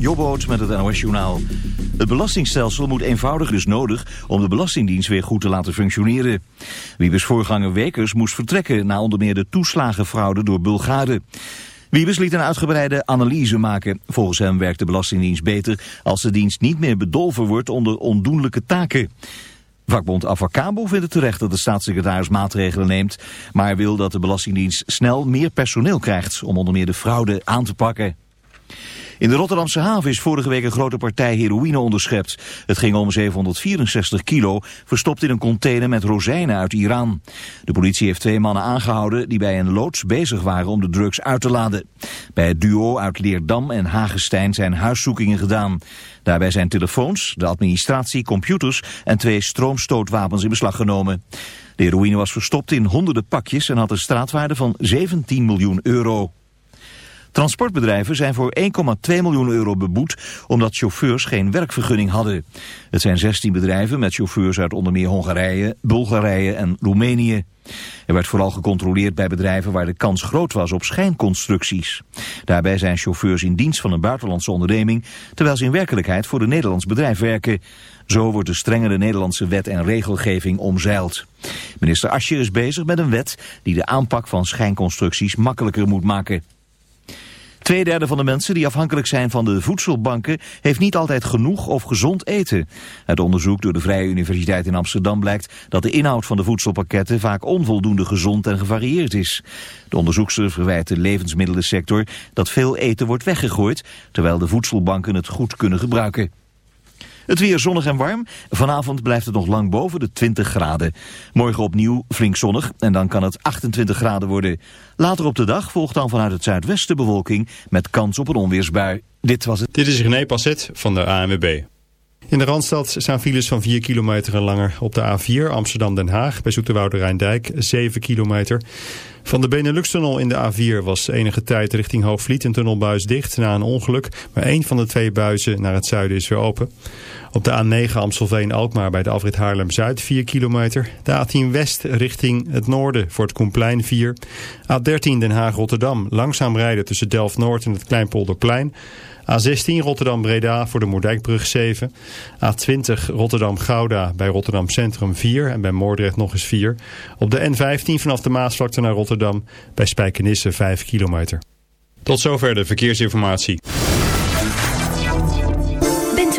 Jobboot met het NOS Journaal. Het belastingstelsel moet eenvoudiger is nodig om de Belastingdienst weer goed te laten functioneren. Wiebes voorganger Wekers moest vertrekken na onder meer de toeslagenfraude door Bulgaren. Wiebes liet een uitgebreide analyse maken. Volgens hem werkt de Belastingdienst beter als de dienst niet meer bedolven wordt onder ondoenlijke taken. Vakbond Avacabo vindt het terecht dat de staatssecretaris maatregelen neemt, maar wil dat de Belastingdienst snel meer personeel krijgt om onder meer de fraude aan te pakken. In de Rotterdamse haven is vorige week een grote partij heroïne onderschept. Het ging om 764 kilo, verstopt in een container met rozijnen uit Iran. De politie heeft twee mannen aangehouden die bij een loods bezig waren om de drugs uit te laden. Bij het duo uit Leerdam en Hagestein zijn huiszoekingen gedaan. Daarbij zijn telefoons, de administratie, computers en twee stroomstootwapens in beslag genomen. De heroïne was verstopt in honderden pakjes en had een straatwaarde van 17 miljoen euro. Transportbedrijven zijn voor 1,2 miljoen euro beboet omdat chauffeurs geen werkvergunning hadden. Het zijn 16 bedrijven met chauffeurs uit onder meer Hongarije, Bulgarije en Roemenië. Er werd vooral gecontroleerd bij bedrijven waar de kans groot was op schijnconstructies. Daarbij zijn chauffeurs in dienst van een buitenlandse onderneming, terwijl ze in werkelijkheid voor een Nederlands bedrijf werken. Zo wordt de strengere Nederlandse wet en regelgeving omzeild. Minister Ascher is bezig met een wet die de aanpak van schijnconstructies makkelijker moet maken. Tweederde van de mensen die afhankelijk zijn van de voedselbanken heeft niet altijd genoeg of gezond eten. Het onderzoek door de Vrije Universiteit in Amsterdam blijkt dat de inhoud van de voedselpakketten vaak onvoldoende gezond en gevarieerd is. De onderzoekster verwijt de levensmiddelensector dat veel eten wordt weggegooid, terwijl de voedselbanken het goed kunnen gebruiken. Het weer zonnig en warm. Vanavond blijft het nog lang boven de 20 graden. Morgen opnieuw flink zonnig en dan kan het 28 graden worden. Later op de dag volgt dan vanuit het zuidwesten bewolking met kans op een onweersbui. Dit was het. Dit is René Passet van de ANWB. In de Randstad staan files van 4 kilometer en langer op de A4 Amsterdam-Den Haag bij Zoeterwoude Rijndijk 7 kilometer. Van de Benelux-tunnel in de A4 was enige tijd richting Hoofdvliet een tunnelbuis dicht na een ongeluk. Maar één van de twee buizen naar het zuiden is weer open. Op de A9 Amstelveen-Alkmaar bij de afrit Haarlem-Zuid 4 kilometer. De A10 West richting het noorden voor het Koenplein 4. A13 Den Haag-Rotterdam langzaam rijden tussen Delft-Noord en het Kleinpolderplein. A16 Rotterdam-Breda voor de Moerdijkbrug 7. A20 Rotterdam-Gouda bij Rotterdam Centrum 4 en bij Moordrecht nog eens 4. Op de N15 vanaf de Maasvlakte naar Rotterdam bij Spijkenisse 5 kilometer. Tot zover de verkeersinformatie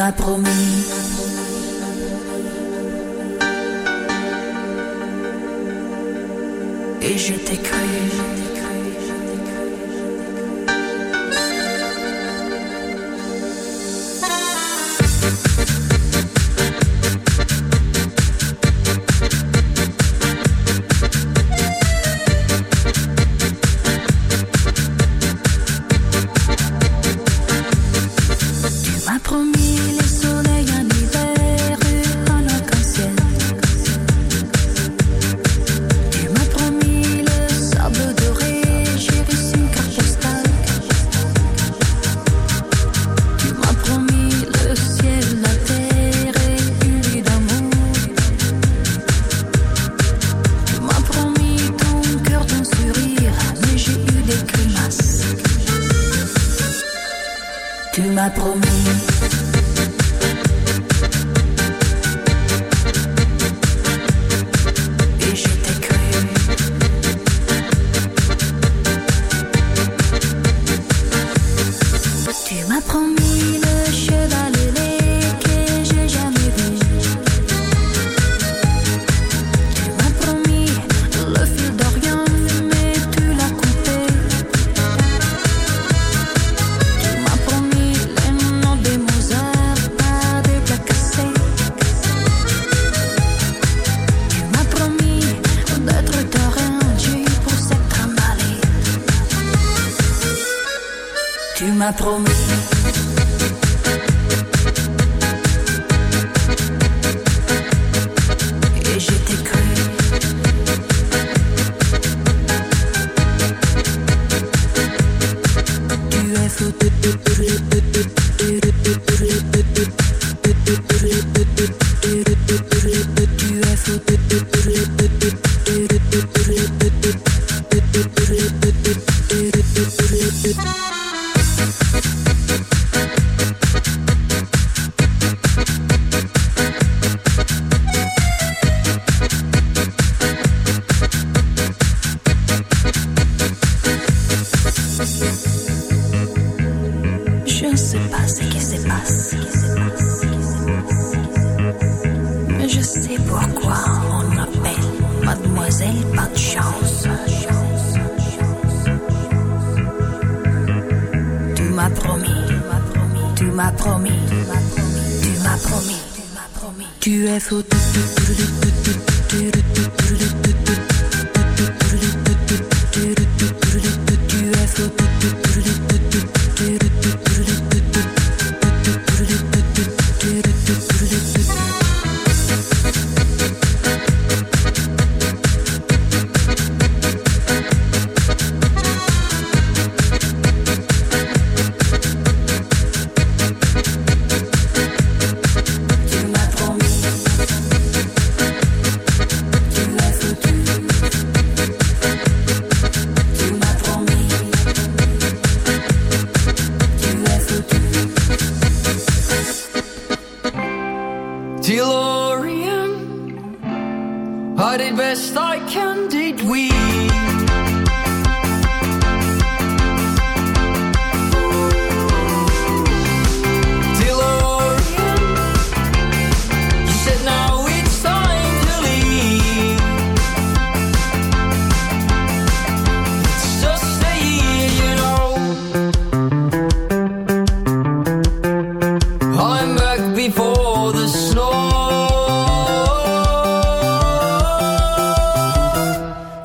m'a promis.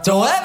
Don't